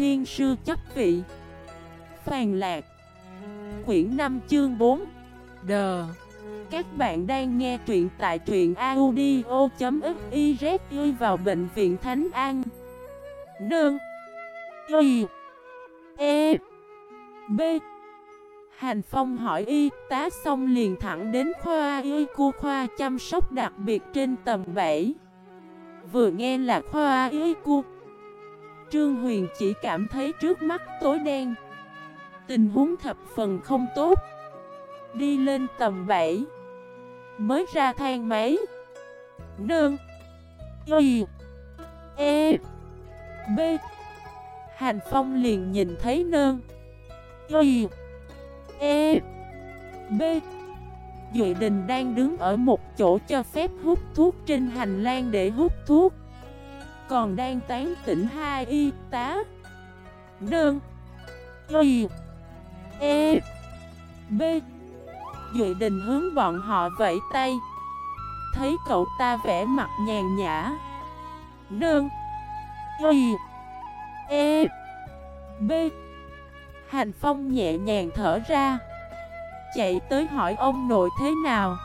thiên sư chấp vị. Phàn lạc. Quyển 5 chương 4 Đờ Các bạn đang nghe truyện tại truyện audio.xyz vào bệnh viện Thánh An. Nương. Y. E. B. Hành Phong hỏi y, tá xong liền thẳng đến khoa y cu khoa chăm sóc đặc biệt trên tầng 7 Vừa nghe là khoa y cu Trương Huyền chỉ cảm thấy trước mắt tối đen. Tình huống thập phần không tốt. Đi lên tầm 7 Mới ra thang máy. Nương. Y. E. B. Hành Phong liền nhìn thấy nương. Y. E. B. Duệ Đình đang đứng ở một chỗ cho phép hút thuốc trên hành lang để hút thuốc. Còn đang tán tỉnh hai y tá. Đơn. Y. E. B. Duệ Đình hướng bọn họ vẫy tay. Thấy cậu ta vẽ mặt nhàn nhã. Đơn. Y. E. B. Hành Phong nhẹ nhàng thở ra. Chạy tới hỏi ông nội thế nào?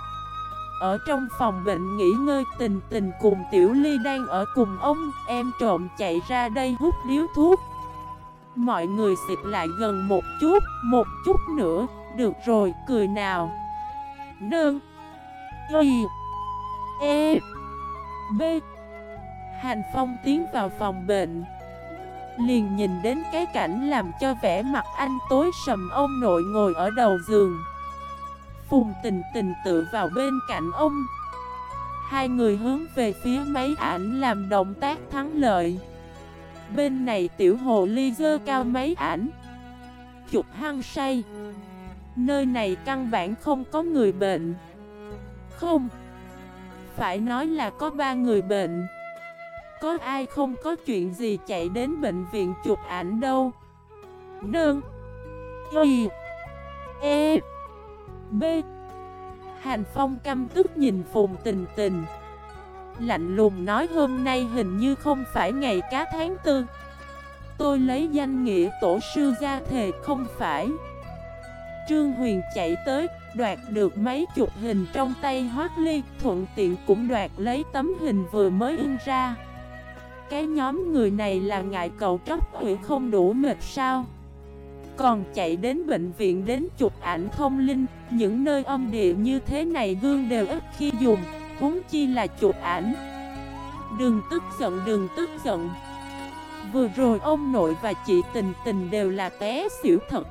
Ở trong phòng bệnh nghỉ ngơi, tình tình cùng Tiểu Ly đang ở cùng ông. Em trộm chạy ra đây hút điếu thuốc. Mọi người xịt lại gần một chút Một chút nữa. Được rồi, cười nào. Nương. Y. E. B. Hành Phong tiến vào phòng bệnh. Liền nhìn đến cái cảnh làm cho vẻ mặt anh tối sầm ông nội ngồi ở đầu giường. Phùng tình tình tự vào bên cạnh ông. Hai người hướng về phía máy ảnh làm động tác thắng lợi. Bên này tiểu hồ ly dơ cao máy ảnh. Chụp hăng say. Nơi này căn bản không có người bệnh. Không. Phải nói là có ba người bệnh. Có ai không có chuyện gì chạy đến bệnh viện chụp ảnh đâu. Nương. Y. E. B. Hàn Phong căm tức nhìn Phùng Tình Tình. Lạnh lùng nói hôm nay hình như không phải ngày cá tháng tư. Tôi lấy danh nghĩa tổ sư ra thề không phải. Trương Huyền chạy tới, Đoạt được mấy chục hình trong tay Hoác Ly, Thuận tiện cũng đoạt lấy tấm hình vừa mới in ra. Cái nhóm người này là ngại cậu tróc hủy không đủ mệt sao? Còn chạy đến bệnh viện đến chụp ảnh thông linh, Những nơi âm địa như thế này gương đều ít khi dùng, huống chi là chụp ảnh. Đừng tức giận, đừng tức giận. Vừa rồi ông nội và chị tình tình đều là té xỉu thật.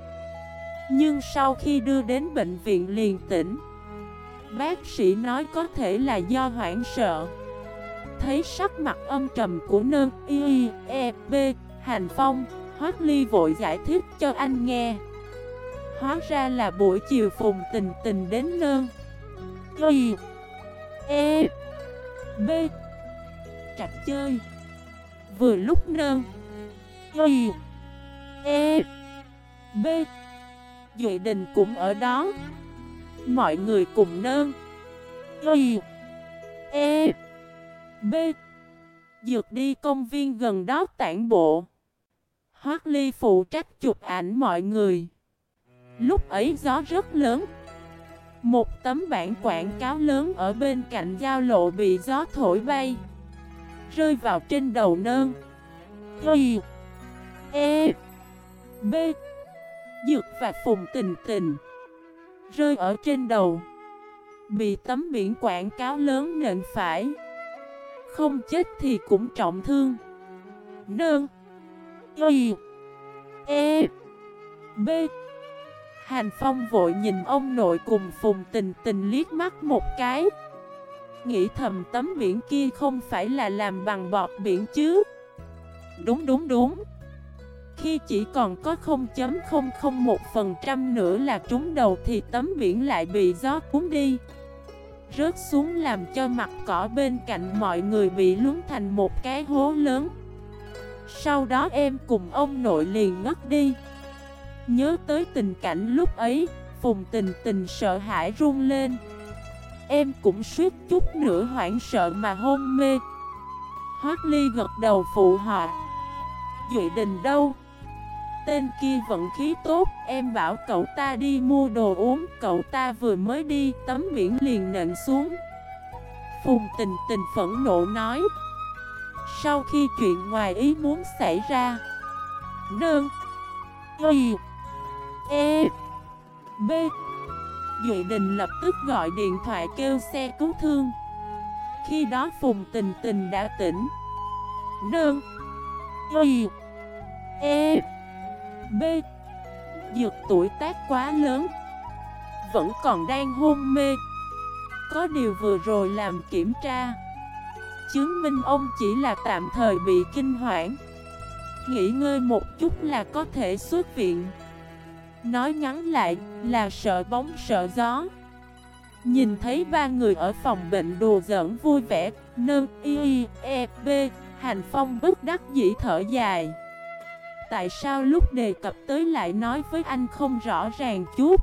Nhưng sau khi đưa đến bệnh viện liền tỉnh. Bác sĩ nói có thể là do hoảng sợ. Thấy sắc mặt âm trầm của nơn y e b Hành Phong Hoác Ly vội giải thích cho anh nghe. Hóa ra là buổi chiều phùng tình tình đến nơn Y. E. B. Trạch chơi. Vừa lúc nơn Y. E. B. Duệ Đình cũng ở đó. Mọi người cùng nơn Y. E. B. Dược đi công viên gần đó tản bộ. Hoác Ly phụ trách chụp ảnh mọi người. Lúc ấy gió rất lớn. Một tấm bảng quảng cáo lớn ở bên cạnh giao lộ bị gió thổi bay. Rơi vào trên đầu nơn. Y. E. B. Dược và phùng tình tình. Rơi ở trên đầu. Bị tấm biển quảng cáo lớn nện phải. Không chết thì cũng trọng thương Nương Y E. B. Hành Phong vội nhìn ông nội cùng Phùng Tình Tình liếc mắt một cái. Nghĩ thầm tấm biển kia không phải là làm bằng bọt biển chứ? Đúng đúng đúng. Khi chỉ còn có 0.001% nữa là trúng đầu thì tấm biển lại bị gió cuốn đi. Rớt xuống làm cho mặt cỏ bên cạnh mọi người bị lún thành một cái hố lớn. Sau đó em cùng ông nội liền ngất đi. Nhớ tới tình cảnh lúc ấy, Phùng tình tình sợ hãi run lên. Em cũng suýt chút nữa hoảng sợ mà hôn mê. Hoác Ly gật đầu phụ họ Duệ đình đâu? Tên kia vận khí tốt, Em bảo cậu ta đi mua đồ uống, Cậu ta vừa mới đi, Tấm biển liền nện xuống. Phùng tình tình phẫn nộ nói. Sau khi chuyện ngoài ý muốn xảy ra, Nương, Y E B Duy Đình lập tức gọi điện thoại kêu xe cứu thương. Khi đó Phùng Tình Tình đã tỉnh. Nương, Y E B, Dược tuổi tác quá lớn, Vẫn còn đang hôn mê. Có điều vừa rồi làm kiểm tra Chứng minh ông chỉ là tạm thời bị kinh hoảng. Nghỉ ngơi một chút là có thể xuất viện. Nói ngắn lại là sợ bóng sợ gió. Nhìn thấy ba người ở phòng bệnh đùa giỡn vui vẻ, Nâng y e b Hành phong bất đắc dĩ thở dài. Tại sao lúc đề cập tới lại nói với anh không rõ ràng chút?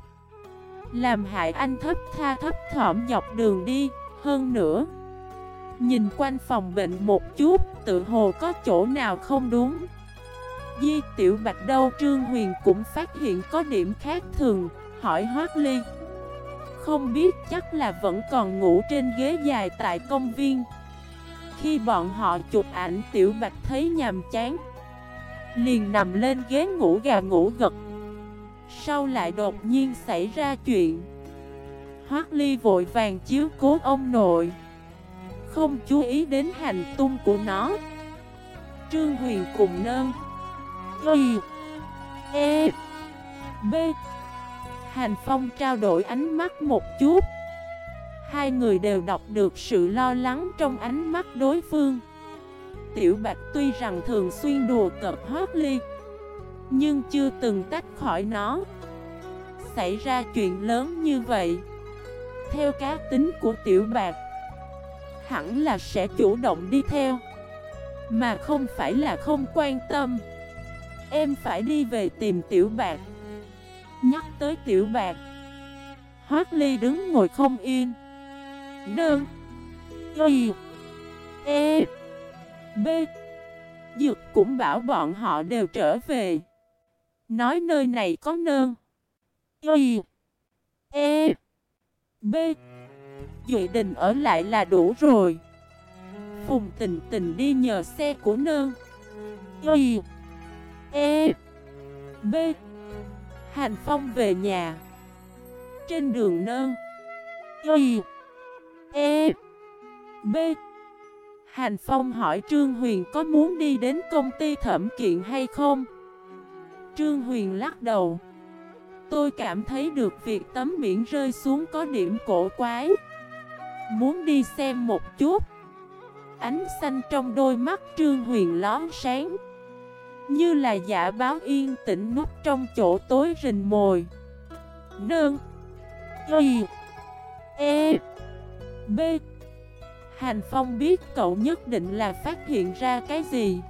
Làm hại anh thấp tha thấp thỏm dọc đường đi, Hơn nữa Nhìn quanh phòng bệnh một chút, Tự hồ có chỗ nào không đúng. Di tiểu bạch đâu, Trương Huyền cũng phát hiện có điểm khác thường, Hỏi Hoác Ly. Không biết, chắc là vẫn còn ngủ trên ghế dài tại công viên. Khi bọn họ chụp ảnh, tiểu bạch thấy nhàm chán. Liền nằm lên ghế ngủ gà ngủ gật. Sau lại đột nhiên xảy ra chuyện. Hoác Ly vội vàng chiếu cố ông nội. Không chú ý đến hành tung của nó. Trương Huyền cùng nơn Y E B. Hành Phong trao đổi ánh mắt một chút. Hai người đều đọc được sự lo lắng trong ánh mắt đối phương. Tiểu Bạch tuy rằng thường xuyên đùa cợt hót ly, Nhưng chưa từng tách khỏi nó. Xảy ra chuyện lớn như vậy, Theo cá tính của Tiểu Bạch Hẳn là sẽ chủ động đi theo. Mà không phải là không quan tâm. Em phải đi về tìm Tiểu Bạc. Nhắc tới Tiểu Bạc Hoác Ly đứng ngồi không yên. Đơn, Y E B. Dược cũng bảo bọn họ đều trở về. Nói nơi này có nơn. Y E B. Duệ Đình ở lại là đủ rồi Phùng tình tình đi nhờ xe của Nương. Y E B Hành Phong về nhà Trên đường Nương. Y E B Hành Phong hỏi Trương Huyền có muốn đi đến công ty thẩm kiện hay không? Trương Huyền lắc đầu Tôi cảm thấy được việc tấm biển rơi xuống có điểm cổ quái Muốn đi xem một chút. Ánh xanh trong đôi mắt Trương Huyền lón sáng. Như là giả báo yên tĩnh nút trong chỗ tối rình mồi. Nương. Y. E. B. Hành Phong biết cậu nhất định là phát hiện ra cái gì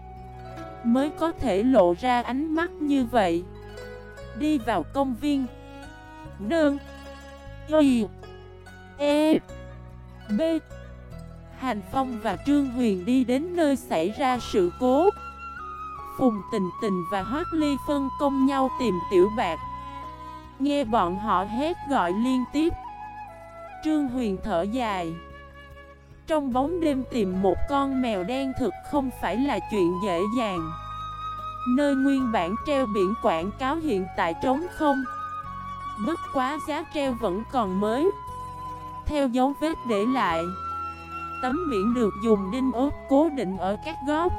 Mới có thể lộ ra ánh mắt như vậy. Đi vào công viên. Nương. Y. E. B. Hành Phong và Trương Huyền đi đến nơi xảy ra sự cố. Phùng Tình Tình và Hoác Ly phân công nhau tìm Tiểu Bạc. Nghe bọn họ hét gọi liên tiếp. Trương Huyền thở dài. Trong bóng đêm tìm một con mèo đen thực không phải là chuyện dễ dàng. Nơi nguyên bản treo biển quảng cáo hiện tại trống không. Bất quá giá treo vẫn còn mới. Theo dấu vết để lại. Tấm biển được dùng đinh ốp cố định ở các góc.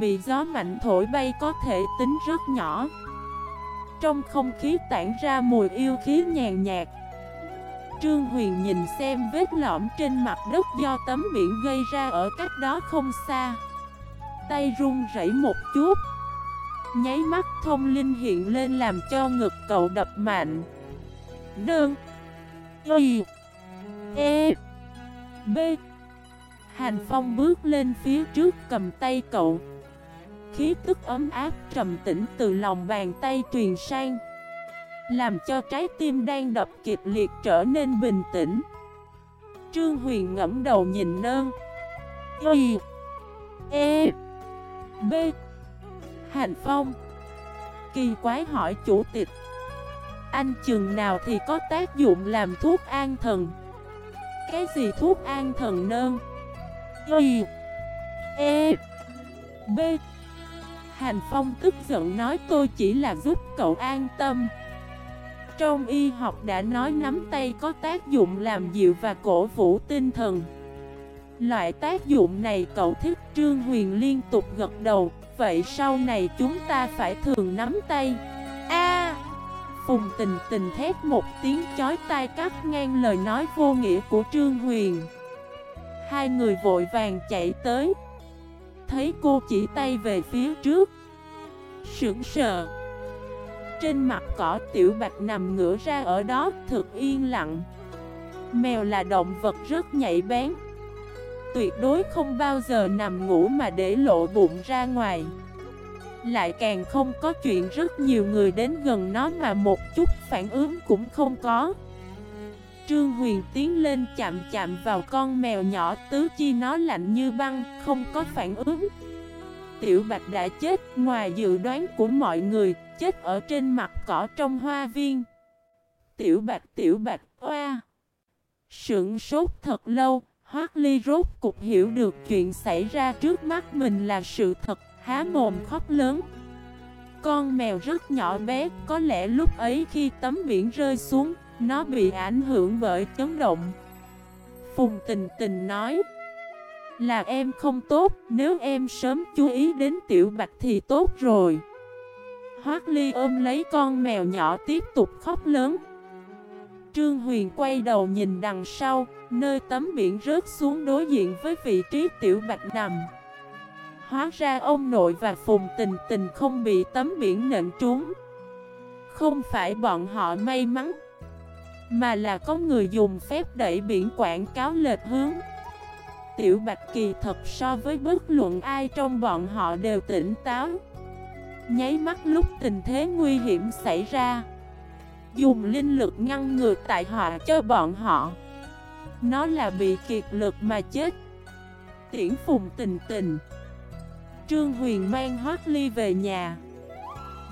Bị gió mạnh thổi bay có thể tính rất nhỏ. Trong không khí tản ra mùi yêu khí nhàn nhạt. Trương Huyền nhìn xem vết lõm trên mặt đất do tấm biển gây ra ở cách đó không xa. Tay run rẩy một chút. Nháy mắt thông linh hiện lên làm cho ngực cậu đập mạnh. Đơn. Y. E B. Hành Phong bước lên phía trước cầm tay cậu. Khí tức ấm áp trầm tĩnh từ lòng bàn tay truyền sang, làm cho trái tim đang đập kịch liệt trở nên bình tĩnh. Trương Huyền ngẫm đầu nhìn nơn Y E B. Hành Phong. Kỳ quái hỏi chủ tịch. Anh chừng nào thì có tác dụng làm thuốc an thần? Cái gì thuốc an thần nơn Y E B. Hành Phong tức giận nói tôi chỉ là giúp cậu an tâm. Trong y học đã nói nắm tay có tác dụng làm dịu và cổ vũ tinh thần. Loại tác dụng này cậu thích, Trương Huyền liên tục gật đầu, Vậy sau này chúng ta phải thường nắm tay. Phùng tình tình thét một tiếng chói tai cắt ngang lời nói vô nghĩa của Trương Huyền. Hai người vội vàng chạy tới. Thấy cô chỉ tay về phía trước. Sững sờ. Trên mặt cỏ tiểu bạch nằm ngửa ra ở đó, thực yên lặng. Mèo là động vật rất nhạy bén. Tuyệt đối không bao giờ nằm ngủ mà để lộ bụng ra ngoài. Lại càng không có chuyện rất nhiều người đến gần nó mà một chút phản ứng cũng không có Trương Huyền tiến lên chạm chạm vào con mèo nhỏ tứ chi nó lạnh như băng, không có phản ứng. Tiểu Bạch đã chết ngoài dự đoán của mọi người, chết ở trên mặt cỏ trong hoa viên. Tiểu Bạch, Tiểu Bạch, oa! Sững sốt thật lâu, Hoác Ly rốt cục hiểu được chuyện xảy ra trước mắt mình là sự thật, há mồm khóc lớn. Con mèo rất nhỏ bé, có lẽ lúc ấy khi tấm biển rơi xuống, nó bị ảnh hưởng bởi chấn động. Phùng tình tình nói Là em không tốt Nếu em sớm chú ý đến tiểu bạch thì tốt rồi. Hoác ly ôm lấy con mèo nhỏ tiếp tục khóc lớn. Trương Huyền quay đầu nhìn đằng sau Nơi tấm biển rớt xuống đối diện với vị trí tiểu bạch nằm. Hóa ra ông nội và Phùng tình tình không bị tấm biển nện trúng. Không phải bọn họ may mắn, mà là có người dùng phép đẩy biển quảng cáo lệch hướng. Tiểu Bạch Kỳ thật so với bất luận ai trong bọn họ đều tỉnh táo. Nháy mắt lúc tình thế nguy hiểm xảy ra, Dùng linh lực ngăn ngừa tại họa cho bọn họ. Nó là bị kiệt lực mà chết. Tiễn phùng tình tình Trương Huyền mang Hoác Ly về nhà.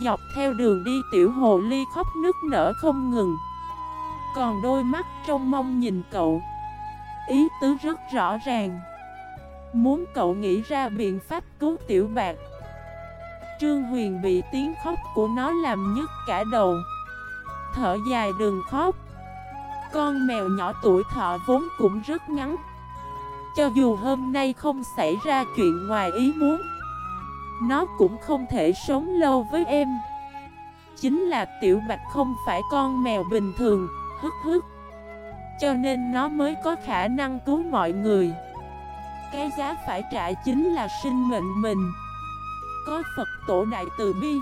Dọc theo đường đi, tiểu hồ ly khóc nức nở không ngừng. Còn đôi mắt trong mong nhìn cậu. Ý tứ rất rõ ràng. Muốn cậu nghĩ ra biện pháp cứu tiểu bạc. Trương Huyền bị tiếng khóc của nó làm nhức cả đầu. Thở dài đừng khóc. Con mèo nhỏ tuổi thọ vốn cũng rất ngắn. Cho dù hôm nay không xảy ra chuyện ngoài ý muốn nó cũng không thể sống lâu với em. Chính là tiểu bạch không phải con mèo bình thường hức hức Cho nên nó mới có khả năng cứu mọi người. Cái giá phải trả chính là sinh mệnh mình. Có Phật tổ đại từ bi.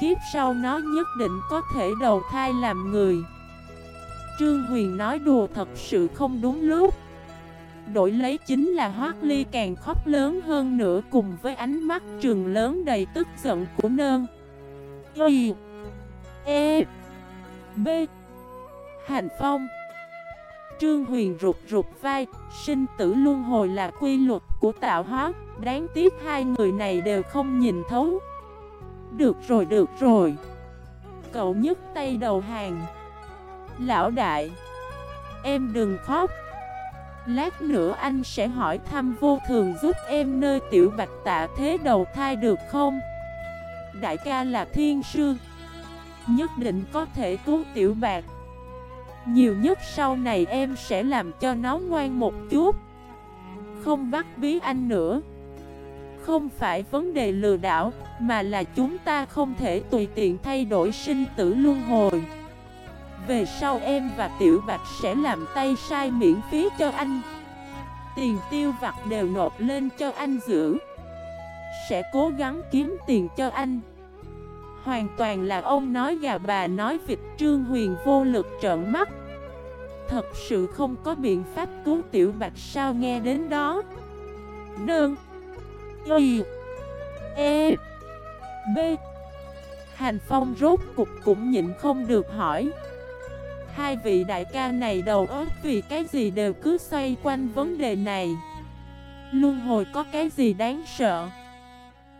Kiếp sau nó nhất định có thể đầu thai làm người. Trương Huyền nói đùa thật sự không đúng lúc. Đổi lấy chính là Hoác Ly càng khóc lớn hơn nữa cùng với ánh mắt trường lớn đầy tức giận của nơn Y E B Hành Phong Trương Huyền rụt rụt vai, sinh tử luân hồi là quy luật của tạo hóa, đáng tiếc hai người này đều không nhìn thấu. Được rồi, được rồi. Cậu nhấc tay đầu hàng. Lão đại, em đừng khóc. Lát nữa anh sẽ hỏi thăm vô thường giúp em nơi tiểu bạch tạ thế đầu thai được không? Đại ca là thiên sư, nhất định có thể cứu tiểu bạc. Nhiều nhất sau này em sẽ làm cho nó ngoan một chút Không bắt bí anh nữa Không phải vấn đề lừa đảo Mà là chúng ta không thể tùy tiện thay đổi sinh tử luân hồi về sau em và Tiểu Bạch sẽ làm tay sai miễn phí cho anh. Tiền tiêu vặt đều nộp lên cho anh giữ. Sẽ cố gắng kiếm tiền cho anh. Hoàn toàn là ông nói gà bà nói vịt, Trương Huyền vô lực trợn mắt. Thật sự không có biện pháp cứu tiểu bạch sao nghe đến đó. Đơn Y. E. B. Hành Phong rốt cục cũng nhịn không được hỏi. Hai vị đại ca này đầu óc vì cái gì đều cứ xoay quanh vấn đề này. Luân hồi có cái gì đáng sợ?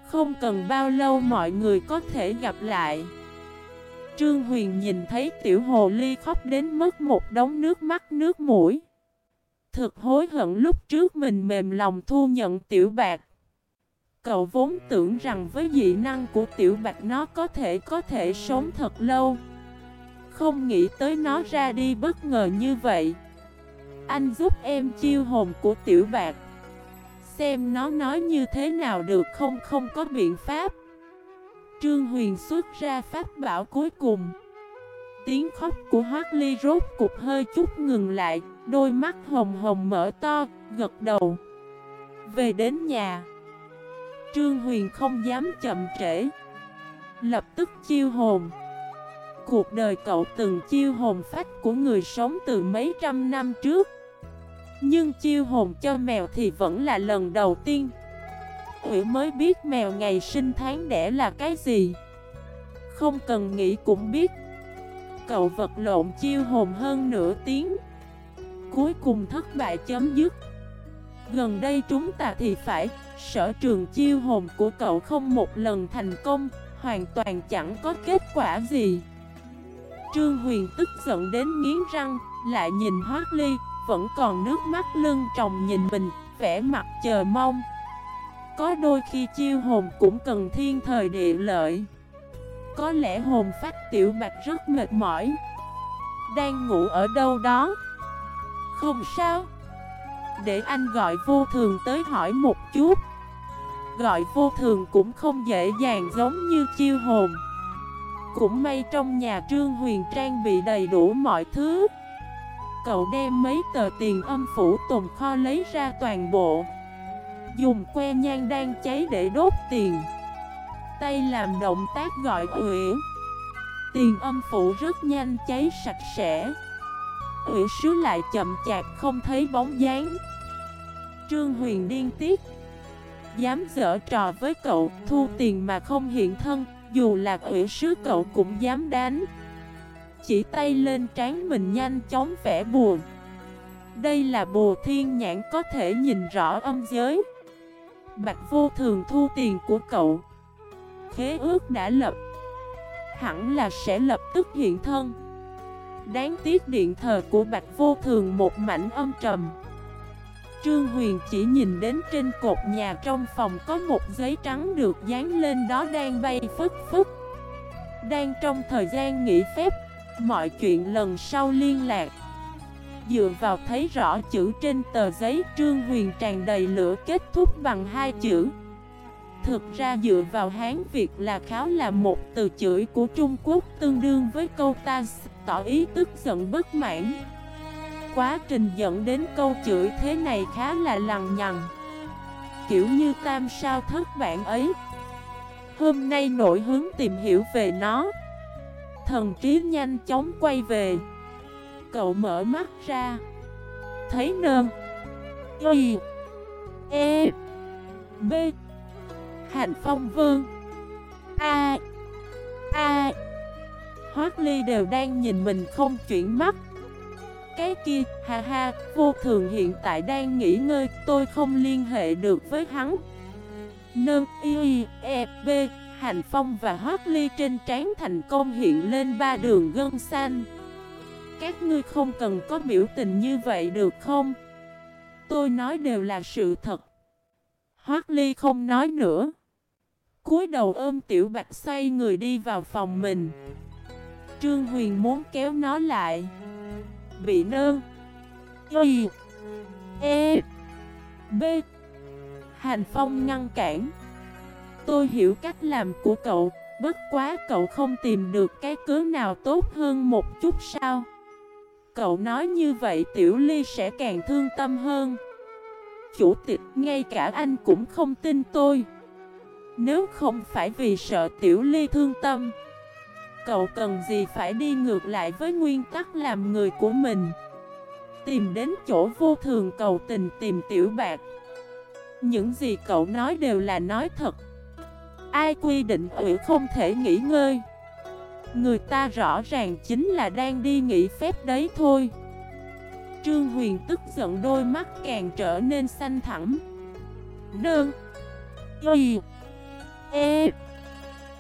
Không cần bao lâu mọi người có thể gặp lại. Trương Huyền nhìn thấy tiểu hồ ly khóc đến mất một đống nước mắt, nước mũi. Thực hối hận lúc trước mình mềm lòng thu nhận tiểu bạc. Cậu vốn tưởng rằng với dị năng của tiểu bạc nó có thể có thể sống thật lâu. Không nghĩ tới nó ra đi bất ngờ như vậy. Anh giúp em chiêu hồn của tiểu bạc. Xem nó nói như thế nào được không không có biện pháp. Trương Huyền xuất ra pháp bảo cuối cùng. Tiếng khóc của Hoác Ly rốt cục hơi chút ngừng lại Đôi mắt hồng hồng mở to, gật đầu. Về đến nhà. Trương Huyền không dám chậm trễ. Lập tức chiêu hồn. Cuộc đời cậu từng chiêu hồn phách của người sống từ mấy trăm năm trước. Nhưng chiêu hồn cho mèo thì vẫn là lần đầu tiên. Ủy mới biết mèo ngày sinh tháng đẻ là cái gì. Không cần nghĩ cũng biết. Cậu vật lộn chiêu hồn hơn nửa tiếng. Cuối cùng thất bại chấm dứt. Gần đây chúng ta thì phải, Sở trường chiêu hồn của cậu không một lần thành công, Hoàn toàn chẳng có kết quả gì. Trương Huyền tức giận đến nghiến răng, Lại nhìn Hoác Ly, Vẫn còn nước mắt lưng tròng nhìn mình, vẻ mặt chờ mong. Có đôi khi chiêu hồn cũng cần thiên thời địa lợi. Có lẽ hồn phát tiểu bạch rất mệt mỏi. Đang ngủ ở đâu đó? Không sao. Để anh gọi vô thường tới hỏi một chút. Gọi vô thường cũng không dễ dàng giống như chiêu hồn. Cũng may trong nhà Trương Huyền trang bị đầy đủ mọi thứ. Cậu đem mấy tờ tiền âm phủ tồn kho lấy ra toàn bộ. Dùng que nhang đang cháy để đốt tiền. Tay làm động tác gọi uyển Tiền âm phủ rất nhanh cháy sạch sẽ. Uyển sứ lại chậm chạp không thấy bóng dáng. Trương Huyền điên tiết. Dám dở trò với cậu, Thu tiền mà không hiện thân. Dù là quỷ sứ cậu cũng dám đánh. Chỉ tay lên trán mình nhanh chóng vẽ buồn. Đây là bùa thiên nhãn có thể nhìn rõ âm giới. Bạch vô thường thu tiền của cậu. Khế ước đã lập. Hẳn là sẽ lập tức hiện thân. Đáng tiếc điện thờ của Bạch vô thường một mảnh âm trầm. Trương Huyền chỉ nhìn đến trên cột nhà trong phòng có một giấy trắng được dán lên đó đang bay phức phức Đang trong thời gian nghỉ phép, mọi chuyện lần sau liên lạc. Dựa vào thấy rõ chữ trên tờ giấy Trương Huyền tràn đầy lửa kết thúc bằng hai chữ. Thực ra dựa vào Hán Việt là kháo là một từ chửi của Trung Quốc tương đương với câu ta tỏ ý tức giận bất mãn. Quá trình dẫn đến câu chửi thế này khá là lằng nhằng. Kiểu như tam sao thất bạn ấy. Hôm nay nội hướng tìm hiểu về nó. Thần trí nhanh chóng quay về. Cậu mở mắt ra. Thấy nơm. Y. E. B. Hạnh phong vương. A. A. Hoác ly đều đang nhìn mình không chuyển mắt cái kia, ha ha, vô thường hiện tại đang nghỉ ngơi, tôi không liên hệ được với hắn. Nâng, y, e, b, hành phong và hót ly trên trán thành công hiện lên ba đường gân xanh. Các ngươi không cần có biểu tình như vậy được không? Tôi nói đều là sự thật. Hoác ly không nói nữa. cúi đầu ôm tiểu bạch xoay người đi vào phòng mình. Trương Huyền muốn kéo nó lại bị nơn Y E B. Hành Phong ngăn cản. Tôi hiểu cách làm của cậu, Bất quá cậu không tìm được cái cớ nào tốt hơn một chút sao? Cậu nói như vậy Tiểu Ly sẽ càng thương tâm hơn. Chủ tịch, ngay cả anh cũng không tin tôi. Nếu không phải vì sợ Tiểu Ly thương tâm Cậu cần gì phải đi ngược lại với nguyên tắc làm người của mình? Tìm đến chỗ vô thường cầu tình tìm tiểu bạc. Những gì cậu nói đều là nói thật. Ai quy định ủy không thể nghỉ ngơi? Người ta rõ ràng chính là đang đi nghỉ phép đấy thôi. Trương Huyền tức giận đôi mắt càng trở nên xanh thẳm. Nương Y E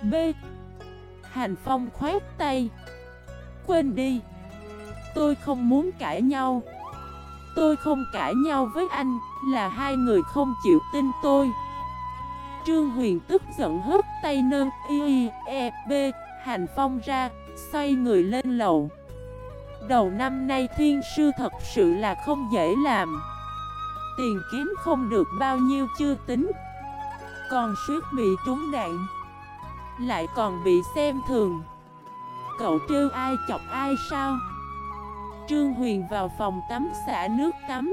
B. Hành Phong khoét tay. Quên đi. Tôi không muốn cãi nhau. Tôi không cãi nhau với anh, Là hai người không chịu tin tôi. Trương Huyền tức giận hất tay nâng y e b, Hành Phong ra, Xoay người lên lầu. Đầu năm nay thiên sư thật sự là không dễ làm. Tiền kiếm không được bao nhiêu chưa tính. Còn suýt bị trúng đạn. Lại còn bị xem thường. Cậu trêu ai chọc ai sao? Trương Huyền vào phòng tắm xả nước tắm.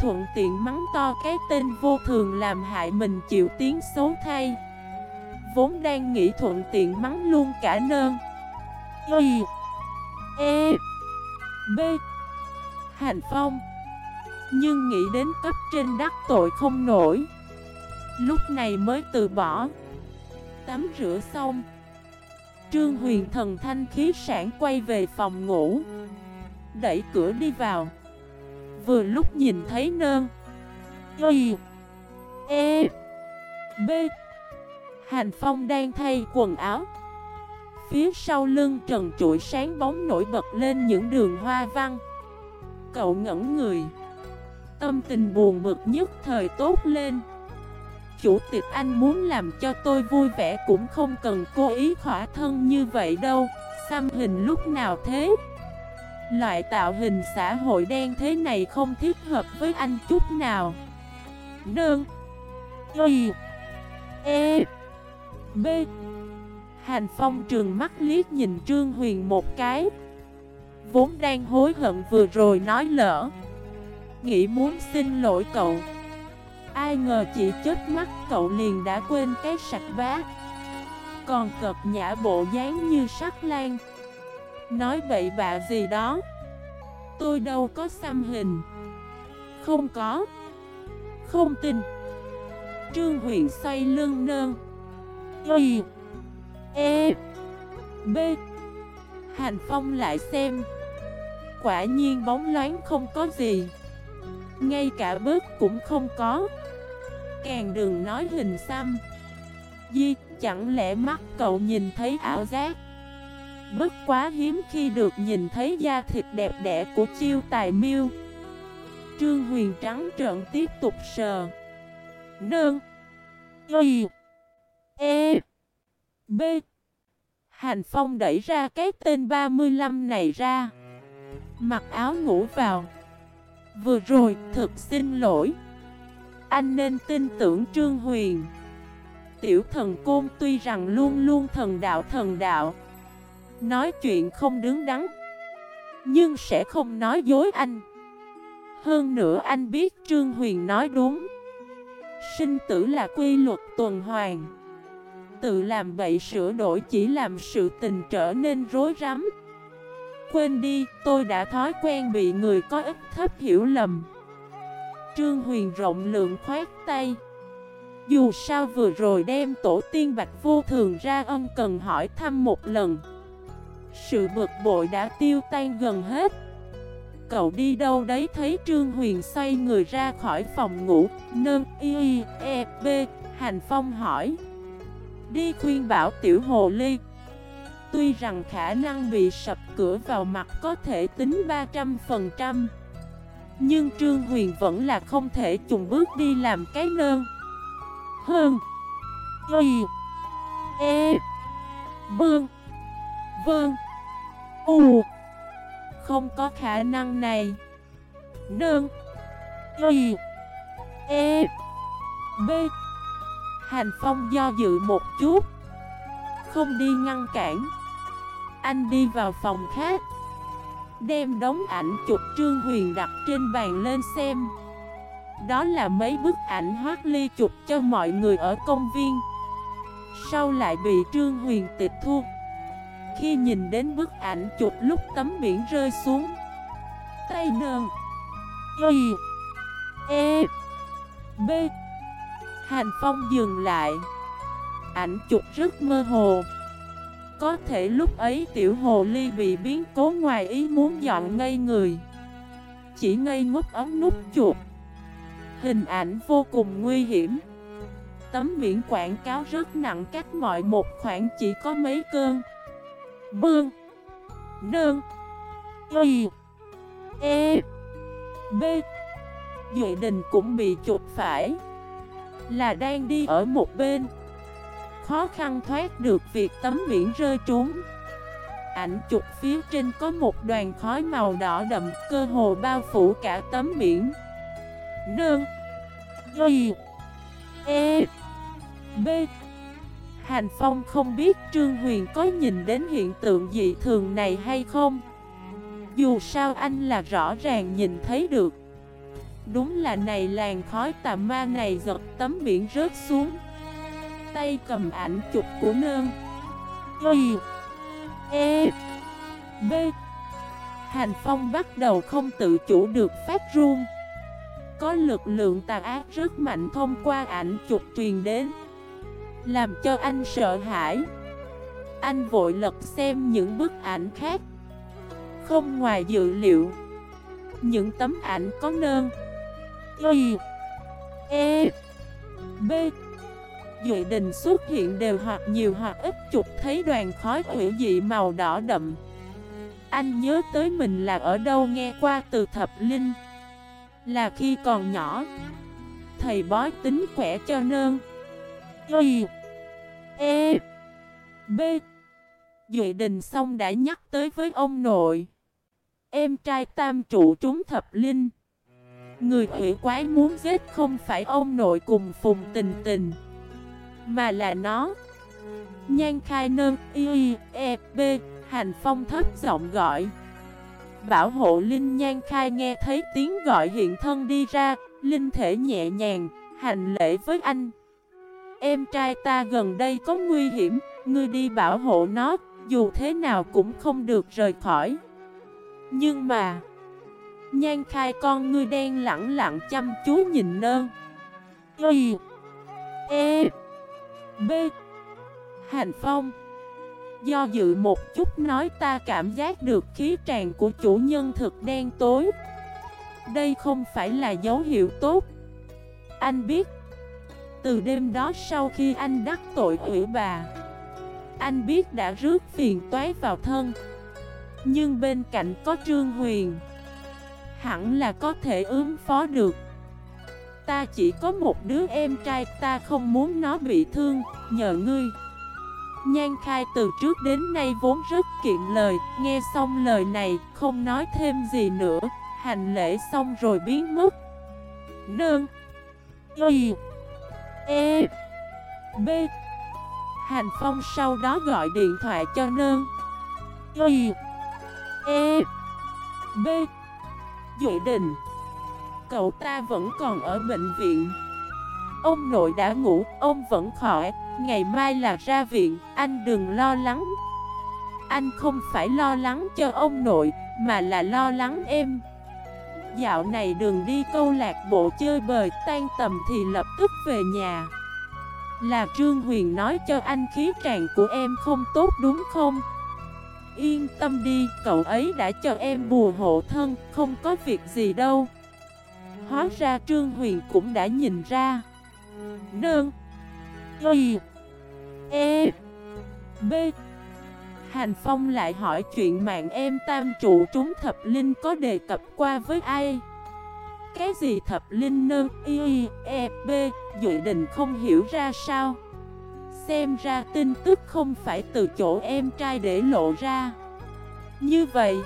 Thuận tiện mắng to cái tên vô thường làm hại mình chịu tiếng xấu thay. Vốn đang nghĩ thuận tiện mắng luôn cả nơn. Y E B. Hành Phong. Nhưng nghĩ đến cấp trên đắc tội không nổi. Lúc này mới từ bỏ. Tắm rửa xong. Trương Huyền thần thanh khí sản quay về phòng ngủ, Đẩy cửa đi vào. Vừa lúc nhìn thấy nơn, Y E B. Hành Phong đang thay quần áo. Phía sau lưng trần trụi sáng bóng nổi bật lên những đường hoa văn. Cậu ngẩn người. Tâm tình buồn bực nhất thời tốt lên. Chủ tịch anh muốn làm cho tôi vui vẻ cũng không cần cố ý khỏa thân như vậy đâu. Xăm hình lúc nào thế? Loại tạo hình xã hội đen thế này không thích hợp với anh chút nào. Nơn, Y. E. B. Hành Phong trường mắt liếc nhìn Trương Huyền một cái. Vốn đang hối hận vừa rồi nói lỡ. Nghĩ muốn xin lỗi cậu. Ai ngờ chỉ chết mắt cậu liền đã quên cái sạch vá Còn cợt nhã bộ dáng như sắc lan. Nói bậy bạ gì đó. Tôi đâu có xăm hình. Không có. Không tin. Trương huyện xoay lưng nơn. Y. E. B. Hành Phong lại xem. Quả nhiên bóng loáng không có gì. Ngay cả bớt cũng không có. Càng đừng nói hình xăm. Di, chẳng lẽ mắt cậu nhìn thấy ảo giác? Bất quá hiếm khi được nhìn thấy da thịt đẹp đẽ của chiêu tài miêu. Trương Huyền trắng trợn tiếp tục sờ. Nương. Y. E. B. Hành Phong đẩy ra cái tên 35 này ra. Mặc áo ngủ vào. Vừa rồi, thực xin lỗi. Anh nên tin tưởng Trương Huyền. Tiểu thần côn tuy rằng luôn luôn thần đạo thần đạo. Nói chuyện không đứng đắn Nhưng sẽ không nói dối anh. Hơn nữa anh biết Trương Huyền nói đúng. Sinh tử là quy luật tuần hoàn. Tự làm bậy sửa đổi chỉ làm sự tình trở nên rối rắm. Quên đi, tôi đã thói quen bị người có ích thấp hiểu lầm. Trương Huyền rộng lượng khoát tay. Dù sao vừa rồi đem tổ tiên bạch vô thường ra ân cần hỏi thăm một lần. Sự bực bội đã tiêu tan gần hết. Cậu đi đâu đấy thấy Trương Huyền xoay người ra khỏi phòng ngủ, Nâng y e b, Hành Phong hỏi. Đi khuyên bảo tiểu hồ ly. Tuy rằng khả năng bị sập cửa vào mặt có thể tính 300% nhưng Trương Huyền vẫn là không thể chùng bước đi làm cái nơn Hơn Y. E. Bương. Vâng. U. Không có khả năng này. Nơn Y. E. B. Hành Phong do dự một chút. Không đi ngăn cản. Anh đi vào phòng khác. Đem đống ảnh chụp Trương Huyền đặt trên bàn lên xem. Đó là mấy bức ảnh hoác ly chụp cho mọi người ở công viên. Sau lại bị Trương Huyền tịch thu. Khi nhìn đến bức ảnh chụp lúc tấm biển rơi xuống. Tay nơn Y. E. B. Hành Phong dừng lại. Ảnh chụp rất mơ hồ. Có thể lúc ấy tiểu hồ ly bị biến cố ngoài ý muốn dọn ngây người. Chỉ ngây ngốc ấm nút chuột. Hình ảnh vô cùng nguy hiểm. Tấm biển quảng cáo rất nặng cách mọi một khoảng chỉ có mấy cơn. Bương. Nương. Y. E. B. Duệ Đình cũng bị chụp phải. Là đang đi ở một bên. Khó khăn thoát được việc tấm biển rơi trúng Ảnh chụp phía trên có một đoàn khói màu đỏ đậm, cơ hồ bao phủ cả tấm biển. Nương, Y E B. Hành Phong không biết Trương Huyền có nhìn đến hiện tượng dị thường này hay không. Dù sao anh là rõ ràng nhìn thấy được. Đúng là này, làn khói tà ma này giật tấm biển rớt xuống. Tay cầm ảnh chụp của nương. Y E B. Hành Phong bắt đầu không tự chủ được phát run. Có lực lượng tà ác rất mạnh thông qua ảnh chụp truyền đến, Làm cho anh sợ hãi. Anh vội lật xem những bức ảnh khác, Không ngoài dự liệu. Những tấm ảnh có nơn Y E B. Duệ đình xuất hiện đều hoặc nhiều hoặc ít chụp thấy đoàn khói hủy dị màu đỏ đậm. Anh nhớ tới mình là ở đâu nghe qua từ thập linh. Là khi còn nhỏ. Thầy bói tính khỏe cho nơn Y E B. Duệ đình xong đã nhắc tới với ông nội. Em trai tam trụ trúng thập linh. Người quỷ quái muốn giết không phải ông nội cùng phùng tình tình. Mà là nó. Nhan khai nơm y e b, Hành phong thấp giọng gọi. Bảo hộ Linh Nhan khai nghe thấy tiếng gọi hiện thân đi ra, Linh thể nhẹ nhàng, Hành lễ với anh. Em trai ta gần đây có nguy hiểm, Ngươi đi bảo hộ nó, Dù thế nào cũng không được rời khỏi. Nhưng mà, Nhan khai con ngươi đen lặng lặng chăm chú nhìn nơn Y E B. Hành Phong. Do dự một chút nói ta cảm giác được khí tràn của chủ nhân thực đen tối. Đây không phải là dấu hiệu tốt. Anh biết. Từ đêm đó sau khi anh đắc tội ủy bà, Anh biết đã rước phiền toái vào thân. Nhưng bên cạnh có Trương Huyền. Hẳn là có thể ứng phó được. Ta chỉ có một đứa em trai ta không muốn nó bị thương, nhờ ngươi. Nhan khai từ trước đến nay vốn rất kiện lời Nghe xong lời này không nói thêm gì nữa. Hành lễ xong rồi biến mất. Nương. Y. E. B. Hành Phong sau đó gọi điện thoại cho nương. Y. E. B. Dự Đình Cậu ta vẫn còn ở bệnh viện. Ông nội đã ngủ, ông vẫn khỏe Ngày mai là ra viện, anh đừng lo lắng. Anh không phải lo lắng cho ông nội Mà là lo lắng em. Dạo này đừng đi câu lạc bộ chơi bời Tan tầm thì lập tức về nhà. Là Trương Huyền nói cho anh khí tràn của em không tốt đúng không? Yên tâm đi, cậu ấy đã cho em bùa hộ thân, không có việc gì đâu. Hóa ra Trương Huyền cũng đã nhìn ra. Nương. Y. E. B. Hành Phong lại hỏi chuyện mạng em tam trụ chúng thập linh có đề cập qua với ai? Cái gì thập linh nương? Y E B. Dự Đình không hiểu ra sao? Xem ra tin tức không phải từ chỗ em trai để lộ ra. Như vậy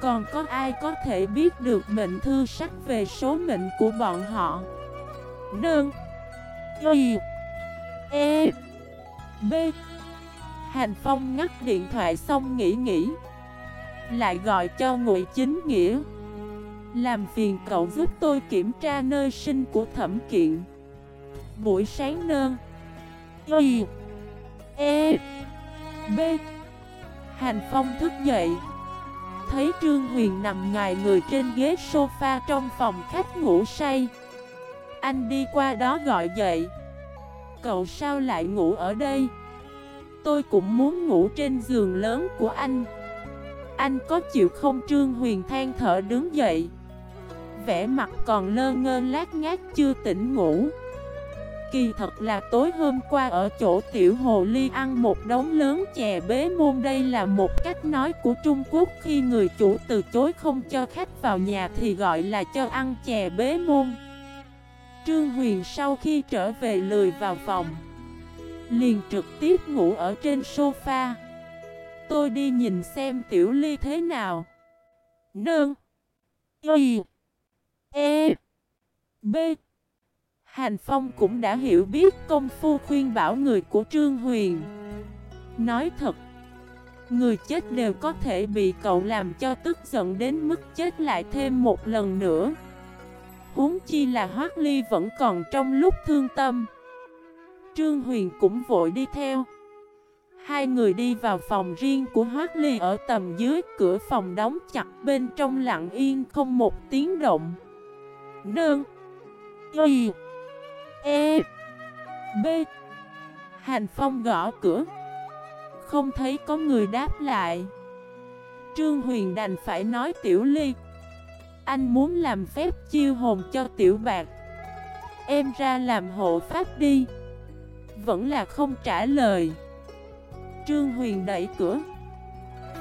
còn có ai có thể biết được mệnh thư sắc về số mệnh của bọn họ? Đơn. Y. E. B. Hành Phong ngắt điện thoại xong nghĩ nghĩ Lại gọi cho Ngụy Chính Nghĩa. Làm phiền cậu giúp tôi kiểm tra nơi sinh của thẩm kiện. Buổi sáng nơn. Y. E. B. Hành Phong thức dậy. Thấy Trương Huyền nằm ngài người trên ghế sofa trong phòng khách ngủ say. Anh đi qua đó gọi dậy. Cậu sao lại ngủ ở đây? Tôi cũng muốn ngủ trên giường lớn của anh. Anh có chịu không? Trương Huyền than thở đứng dậy. Vẻ mặt còn lơ ngơ lát ngát chưa tỉnh ngủ. Kỳ thật là tối hôm qua ở chỗ tiểu hồ ly ăn một đống lớn chè bế môn. Đây là một cách nói của Trung Quốc, Khi người chủ từ chối không cho khách vào nhà thì gọi là cho ăn chè bế môn. Trương Huyền sau khi trở về lười vào phòng, Liền trực tiếp ngủ ở trên sofa. Tôi đi nhìn xem tiểu ly thế nào. Nương, Y E B. Hành Phong cũng đã hiểu biết công phu khuyên bảo người của Trương Huyền. Nói thật, Người chết đều có thể bị cậu làm cho tức giận đến mức chết lại thêm một lần nữa. Huống chi là Hoác Ly vẫn còn trong lúc thương tâm. Trương Huyền cũng vội đi theo. Hai người đi vào phòng riêng của Hoác Ly ở tầm dưới cửa phòng đóng chặt bên trong lặng yên không một tiếng động. Nương, Y E B. Hành Phong gõ cửa. Không thấy có người đáp lại. Trương Huyền đành phải nói Tiểu Ly. Anh muốn làm phép chiêu hồn cho Tiểu Bạc. Em ra làm hộ pháp đi. Vẫn là không trả lời. Trương Huyền đẩy cửa.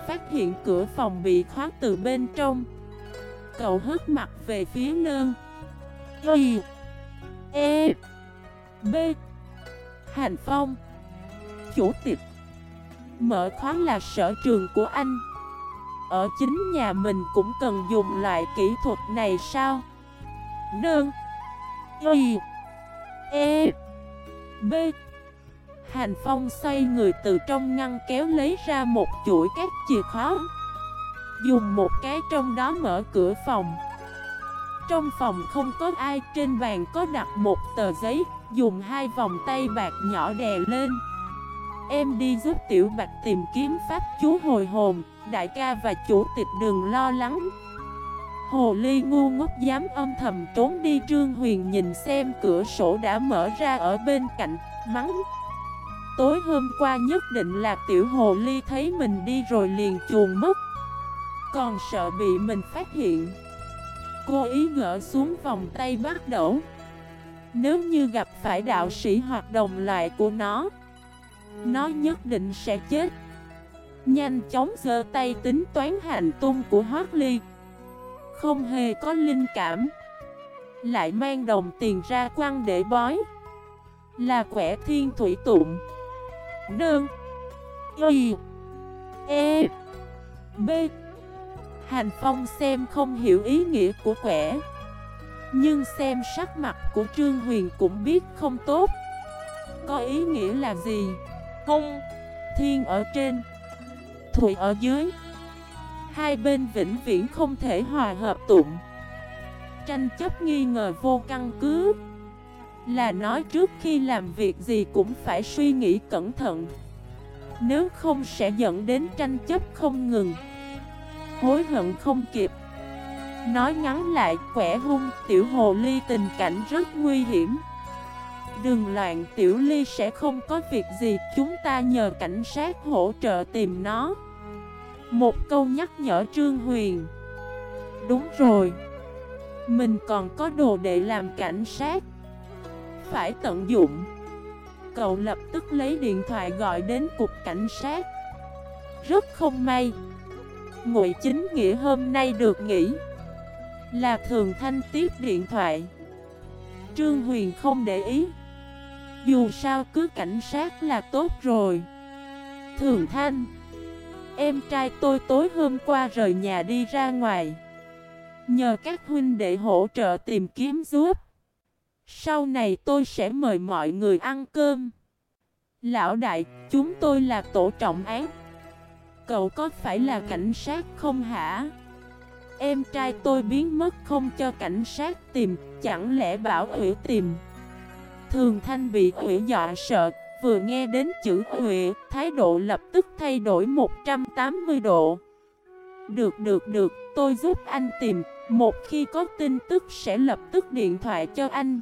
Phát hiện cửa phòng bị khóa từ bên trong. Cậu hất mặt về phía nơn Y E. B. Hành Phong. Chủ tịch. Mở khóa là sở trường của anh. Ở chính nhà mình cũng cần dùng loại kỹ thuật này sao? Nương. Y. E. B. Hành Phong xoay người từ trong ngăn kéo lấy ra một chuỗi các chìa khóa. Dùng một cái trong đó mở cửa phòng. Trong phòng không có ai, Trên bàn có đặt một tờ giấy Dùng hai vòng tay bạc nhỏ đè lên. Em đi giúp tiểu bạch tìm kiếm pháp chú hồi hồn, Đại ca và chủ tịch đừng lo lắng. Hồ ly ngu ngốc dám âm thầm trốn đi, Trương Huyền nhìn xem cửa sổ đã mở ra ở bên cạnh, Mắng. Tối hôm qua nhất định là tiểu hồ ly thấy mình đi rồi liền chuồn mất. Còn sợ bị mình phát hiện. Cô ý ngỡ xuống vòng tay bắt đầu nếu như gặp phải đạo sĩ hoặc đồng loại của nó Nó nhất định sẽ chết. Nhanh chóng giơ tay tính toán hành tung của Hoác Ly Không hề có linh cảm. Lại mang đồng tiền ra quăng để bói. Là quẻ thiên thủy tụng. Đơn, Y. E. B. Hành Phong xem không hiểu ý nghĩa của quẻ. Nhưng xem sắc mặt của Trương Huyền cũng biết không tốt. Có ý nghĩa là gì? Hung Thiên ở trên Thủy ở dưới. Hai bên vĩnh viễn không thể hòa hợp tụng. Tranh chấp nghi ngờ vô căn cứ. Là nói trước khi làm việc gì cũng phải suy nghĩ cẩn thận. Nếu không sẽ dẫn đến tranh chấp không ngừng. Hối hận không kịp Nói ngắn lại, quẻ hung, tiểu hồ ly tình cảnh rất nguy hiểm. Đừng loạn, tiểu ly sẽ không có việc gì Chúng ta nhờ cảnh sát hỗ trợ tìm nó. Một câu nhắc nhở Trương Huyền. Đúng rồi. Mình còn có đồ để làm cảnh sát. Phải tận dụng. Cậu lập tức lấy điện thoại gọi đến cục cảnh sát. Rất không may. Ngụy chính nghĩa hôm nay được nghỉ. Là thường thanh tiếp điện thoại. Trương Huyền không để ý. Dù sao cứ cảnh sát là tốt rồi. Thường thanh Em trai tôi tối hôm qua rời nhà đi ra ngoài. Nhờ các huynh đệ hỗ trợ tìm kiếm giúp. Sau này tôi sẽ mời mọi người ăn cơm. Lão đại, chúng tôi là tổ trọng án Cậu có phải là cảnh sát không hả? Em trai tôi biến mất không cho cảnh sát tìm, Chẳng lẽ bảo ủy tìm? Thường Thanh bị ủy dọa sợ, Vừa nghe đến chữ ủy Thái độ lập tức thay đổi 180 độ. Được được được, Tôi giúp anh tìm, Một khi có tin tức sẽ lập tức điện thoại cho anh.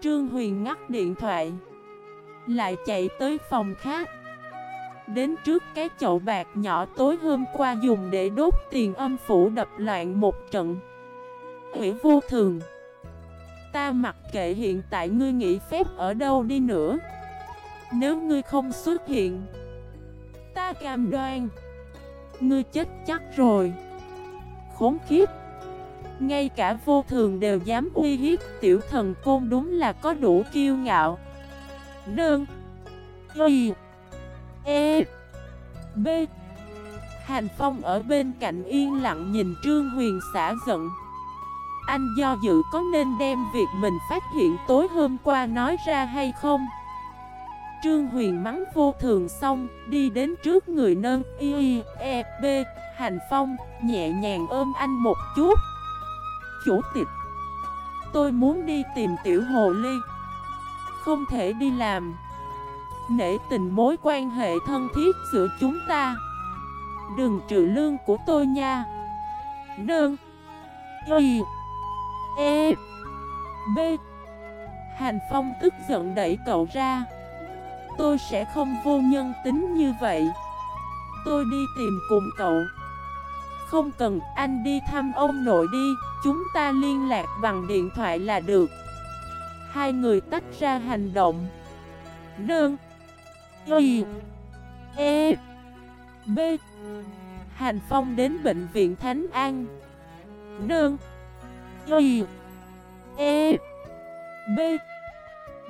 Trương Huyền ngắt điện thoại, Lại chạy tới phòng khác. Đến trước cái chậu bạc nhỏ tối hôm qua dùng để đốt tiền âm phủ đập loạn một trận. Hủy vô thường. Ta mặc kệ hiện tại ngươi nghỉ phép ở đâu đi nữa. Nếu ngươi không xuất hiện, Ta cam đoan, Ngươi chết chắc rồi. Khốn khiếp Ngay cả vô thường đều dám uy hiếp Tiểu thần côn đúng là có đủ kiêu ngạo. Nương Y E B Hành Phong ở bên cạnh yên lặng nhìn Trương Huyền xả giận Anh do dự có nên đem việc mình phát hiện tối hôm qua nói ra hay không? Trương Huyền mắng vô thường xong, đi đến trước người nâng Y, E, B, Hành Phong, nhẹ nhàng ôm anh một chút. Chủ tịch, tôi muốn đi tìm tiểu hồ ly, không thể đi làm. Nể tình mối quan hệ thân thiết giữa chúng ta. Đừng trừ lương của tôi nha. Nương, Y, E, B. Hành Phong tức giận đẩy cậu ra. Tôi sẽ không vô nhân tính như vậy. Tôi đi tìm cùng cậu. Không cần anh đi thăm ông nội đi. Chúng ta liên lạc bằng điện thoại là được. Hai người tách ra hành động. Nương. Y E B Hành Phong đến bệnh viện Thánh An. Nương. Y E B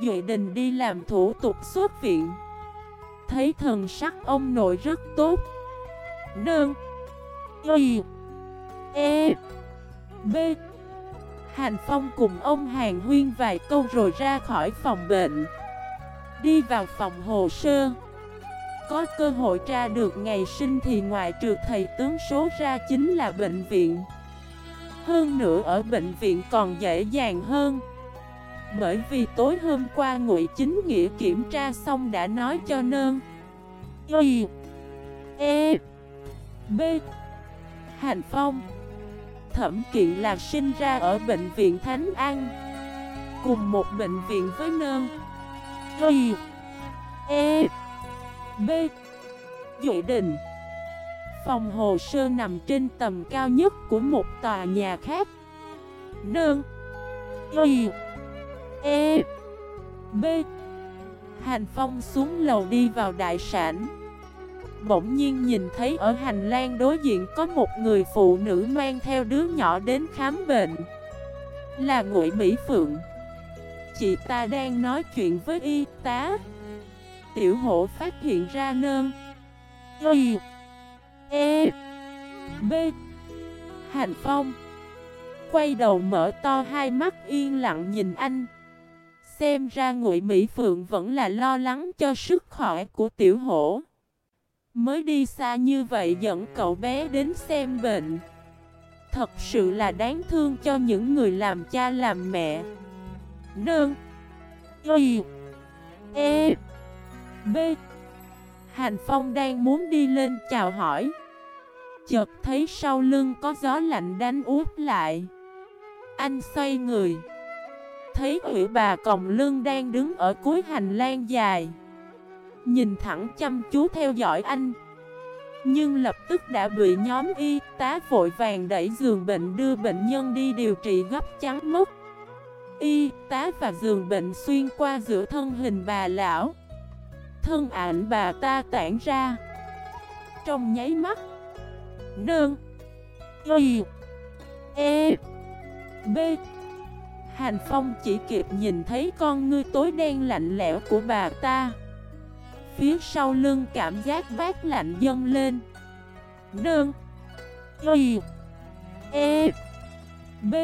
Duệ Đình đi làm thủ tục xuất viện. Thấy thần sắc ông nội rất tốt. Nương. Y E B Hành Phong cùng ông Hàng Huyên vài câu rồi ra khỏi phòng bệnh. Đi vào phòng hồ sơ. Có cơ hội tra được ngày sinh thì ngoại trừ thầy tướng số ra chính là bệnh viện. Hơn nữa ở bệnh viện còn dễ dàng hơn. Bởi vì tối hôm qua Ngụy Chính Nghĩa kiểm tra xong đã nói cho nơn. Y E B. Hành Phong. Thẩm kiện là sinh ra ở bệnh viện Thánh An. Cùng một bệnh viện với nơn. Y E. B. Duệ Đình Phòng hồ sơ nằm trên tầm cao nhất của một tòa nhà khác. Nương. Y E. B. Hành Phong xuống lầu đi vào đại sảnh. Bỗng nhiên nhìn thấy ở hành lang đối diện có một người phụ nữ mang theo đứa nhỏ đến khám bệnh. Là Ngụy Mỹ Phượng. Chị ta đang nói chuyện với y tá Tiểu hộ phát hiện ra nơm Y E B Hành Phong Quay đầu mở to hai mắt yên lặng nhìn anh Xem ra Ngụy Mỹ Phượng vẫn là lo lắng cho sức khỏe của tiểu hổ. Mới đi xa như vậy dẫn cậu bé đến xem bệnh. Thật sự là đáng thương cho những người làm cha làm mẹ. Nương. Y E B. Hành Phong đang muốn đi lên chào hỏi. Chợt thấy sau lưng có gió lạnh đánh úp lại. Anh xoay người. Thấy ủy bà còng lưng đang đứng ở cuối hành lang dài. Nhìn thẳng chăm chú theo dõi anh. Nhưng lập tức đã bị nhóm y tá vội vàng đẩy giường bệnh đưa bệnh nhân đi điều trị gấp trắng mất Y tá và giường bệnh xuyên qua giữa thân hình bà lão. Thân ảnh bà ta tản ra. Trong nháy mắt Nương Y E B. Hành Phong chỉ kịp nhìn thấy con ngươi tối đen lạnh lẽo của bà ta. Phía sau lưng cảm giác bát lạnh dâng lên. Nương, Y E B.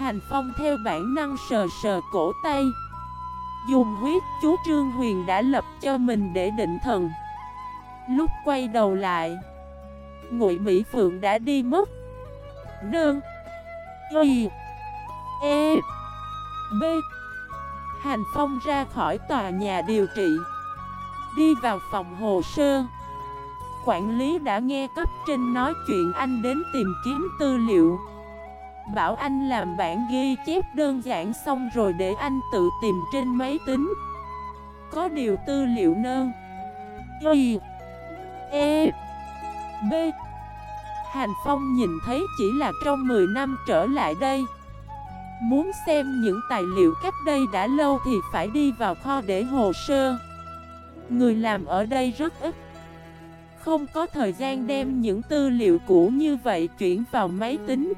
Hành Phong theo bản năng sờ sờ cổ tay. Dùng huyết chú Trương Huyền đã lập cho mình để định thần. Lúc quay đầu lại, Ngụy Mỹ Phượng đã đi mất. Đơn Y E B. Hành Phong ra khỏi tòa nhà điều trị. Đi vào phòng hồ sơ. Quản lý đã nghe cấp trên nói chuyện anh đến tìm kiếm tư liệu. Bảo anh làm bản ghi chép đơn giản xong rồi để anh tự tìm trên máy tính. Có điều tư liệu nơn. Y E B. Hành Phong nhìn thấy chỉ là trong 10 năm trở lại đây. Muốn xem những tài liệu cách đây đã lâu thì phải đi vào kho để hồ sơ. Người làm ở đây rất ít. Không có thời gian đem những tư liệu cũ như vậy chuyển vào máy tính.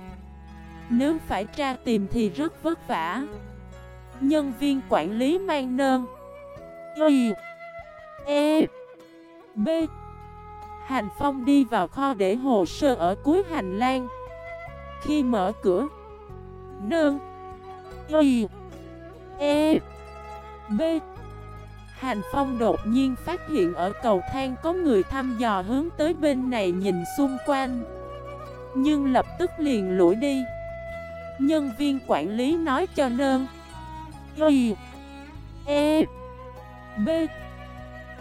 Nếu phải tra tìm thì rất vất vả. Nhân viên quản lý mang nơn Y E B. Hành Phong đi vào kho để hồ sơ ở cuối hành lang. Khi mở cửa Nơn Y E B. Hành Phong đột nhiên phát hiện ở cầu thang có người thăm dò hướng tới bên này nhìn xung quanh. Nhưng lập tức liền lủi đi. Nhân viên quản lý nói cho nơn Y E B.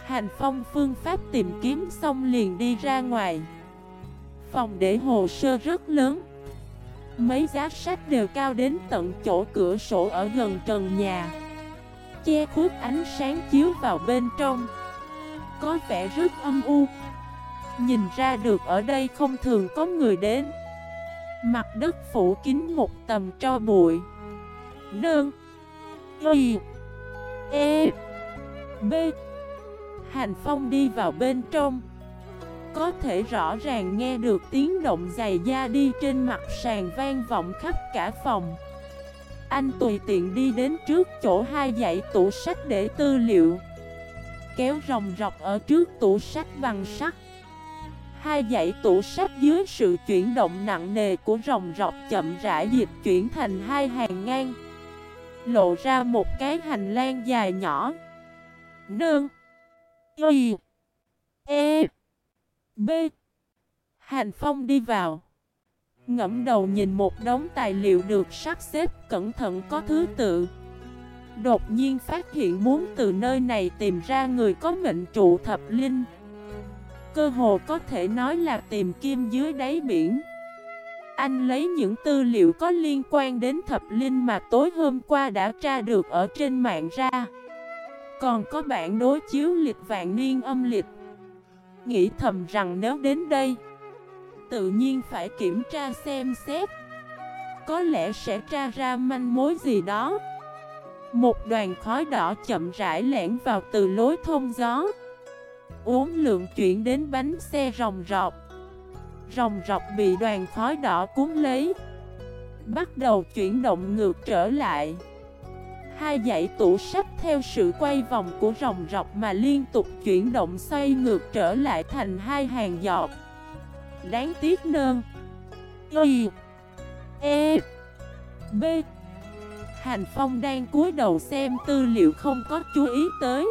Hành Phong phương pháp tìm kiếm xong liền đi ra ngoài. Phòng để hồ sơ rất lớn. Mấy giá sách đều cao đến tận chỗ cửa sổ ở gần trần nhà. Che khuất ánh sáng chiếu vào bên trong. Có vẻ rất âm u. Nhìn ra được ở đây không thường có người đến. Mặt đất phủ kín một tầm tro bụi. Nương. Y. E. B. Hành Phong đi vào bên trong. Có thể rõ ràng nghe được tiếng động giày da đi trên mặt sàn vang vọng khắp cả phòng. Anh tùy tiện đi đến trước chỗ hai dãy tủ sách để tư liệu. Kéo rồng rọc ở trước tủ sách bằng sắt. Hai dãy tủ sách dưới sự chuyển động nặng nề của rồng rọc chậm rãi dịch chuyển thành hai hàng ngang. Lộ ra một cái hành lang dài nhỏ. Nương. Y. E. B. Hành Phong đi vào. Ngẫm đầu nhìn một đống tài liệu được sắp xếp cẩn thận có thứ tự. Đột nhiên phát hiện muốn từ nơi này tìm ra người có mệnh trụ thập linh. Cơ hồ có thể nói là tìm kim dưới đáy biển. Anh lấy những tư liệu có liên quan đến thập linh mà tối hôm qua đã tra được ở trên mạng ra. Còn có bản đối chiếu lịch vạn niên âm lịch. Nghĩ thầm rằng nếu đến đây, Tự nhiên phải kiểm tra xem xét. Có lẽ sẽ tra ra manh mối gì đó. Một đoàn khói đỏ chậm rãi lẻn vào từ lối thông gió. Uống lượng chuyển đến bánh xe rồng rọc Rồng rọc bị đoàn khói đỏ cuốn lấy, Bắt đầu chuyển động ngược trở lại. Hai dãy tủ sách theo sự quay vòng của rồng rọc mà liên tục chuyển động xoay ngược trở lại thành hai hàng giọt Đáng tiếc nơn. Y E B. Hành Phong đang cúi đầu xem tư liệu không có chú ý tới.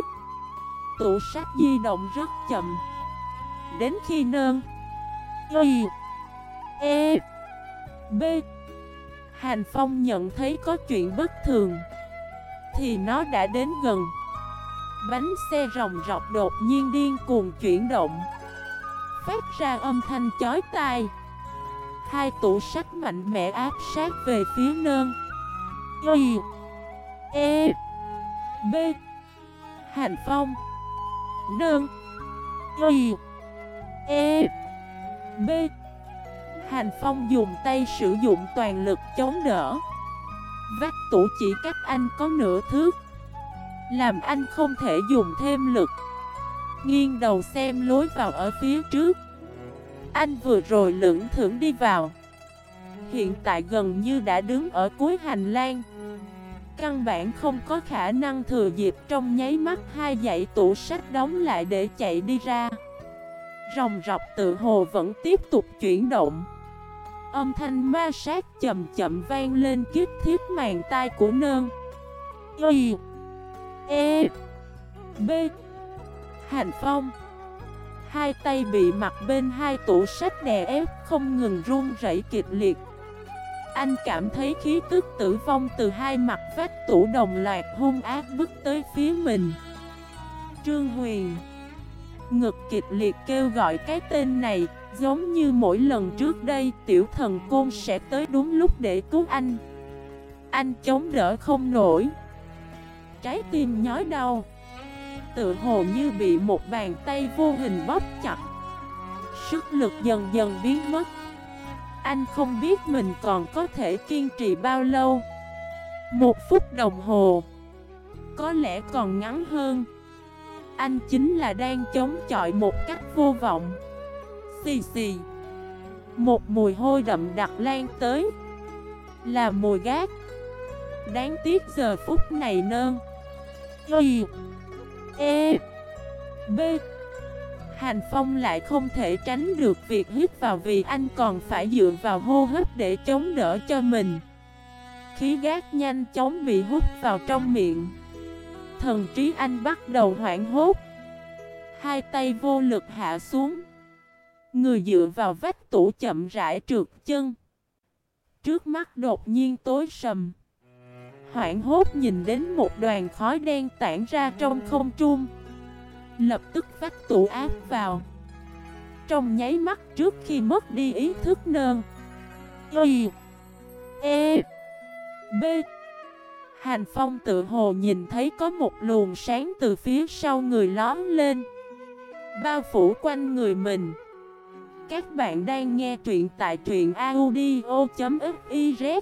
Tủ sách di động rất chậm. Đến khi nơn, Y E B, hàn Phong nhận thấy có chuyện bất thường, thì nó đã đến gần. Bánh xe rồng rọc đột nhiên điên cuồng chuyển động, Phát ra âm thanh chói tai. Hai tủ sách mạnh mẽ áp sát về phía nơn, Y E B. Hàn phong Nơn Y E B. Hành phong dùng tay sử dụng toàn lực chống đỡ. Vách tủ chỉ cách anh có nửa thước. Làm anh không thể dùng thêm lực. Nghiêng đầu xem lối vào ở phía trước. Anh vừa rồi lưỡng thưởng đi vào. Hiện tại gần như đã đứng ở cuối hành lang. Căn bản không có khả năng thừa dịp trong nháy mắt hai dãy tủ sách đóng lại để chạy đi ra. Rồng rọc tự hồ vẫn tiếp tục chuyển động. Âm thanh ma sát chậm chậm vang lên kiếp thiết màn tai của nơn Y E B. Hành phong. Hai tay bị mặt bên hai tủ sách đè ép không ngừng run rẩy kịch liệt. Anh cảm thấy khí tức tử vong từ hai mặt vách tủ đồng loạt hung ác bước tới phía mình. Trương Huyền, Ngực kịch liệt kêu gọi cái tên này, Giống như mỗi lần trước đây tiểu thần côn sẽ tới đúng lúc để cứu anh. Anh chống đỡ không nổi. Trái tim nhói đau. Tự hồ như bị một bàn tay vô hình bóp chặt. Sức lực dần dần biến mất. Anh không biết mình còn có thể kiên trì bao lâu. Một phút đồng hồ. Có lẽ còn ngắn hơn. Anh chính là đang chống chọi một cách vô vọng. Xì xì. Một mùi hôi đậm đặc lan tới. Là mùi gác. Đáng tiếc giờ phút này nơn Y. E. B. Hành Phong lại không thể tránh được việc hít vào vì anh còn phải dựa vào hô hấp để chống đỡ cho mình. Khí gác nhanh chóng bị hút vào trong miệng. Thần trí anh bắt đầu hoảng hốt. Hai tay vô lực hạ xuống. Người dựa vào vách tủ chậm rãi trượt chân. Trước mắt đột nhiên tối sầm. Hoảng hốt nhìn đến một đoàn khói đen tản ra trong không trung. Lập tức vắt tủ áp vào. Trong nháy mắt trước khi mất đi ý thức nơn. Y E B. Hành Phong tự hồ nhìn thấy có một luồng sáng từ phía sau người lón lên. Bao phủ quanh người mình. Các bạn đang nghe truyện tại truyện audio.fif